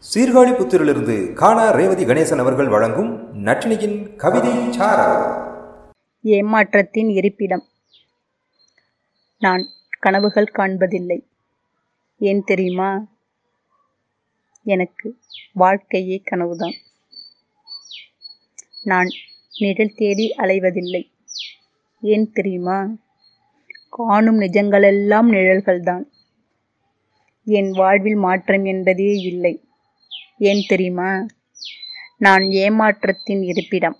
சீர்காழி புத்திரிலிருந்து காணா ரேவதி கணேசன் அவர்கள் வழங்கும் நட்டினியின் கவிதை ஏமாற்றத்தின் இருப்பிடம். நான் கனவுகள் காண்பதில்லை. ஏன் தெரியுமா? எனக்கு வாழ்க்கையே கனவுதான். நான் நிழல் தேடி அலைவதில்லை. ஏன் தெரியுமா? காணும் நிஜங்களெல்லாம் நிழல்கள்தான். என் வாழ்வில் மாற்றம் என்பதே இல்லை. ஏன் தெரியுமா? நான் ஏமாற்றத்தின் இருப்பிடம்.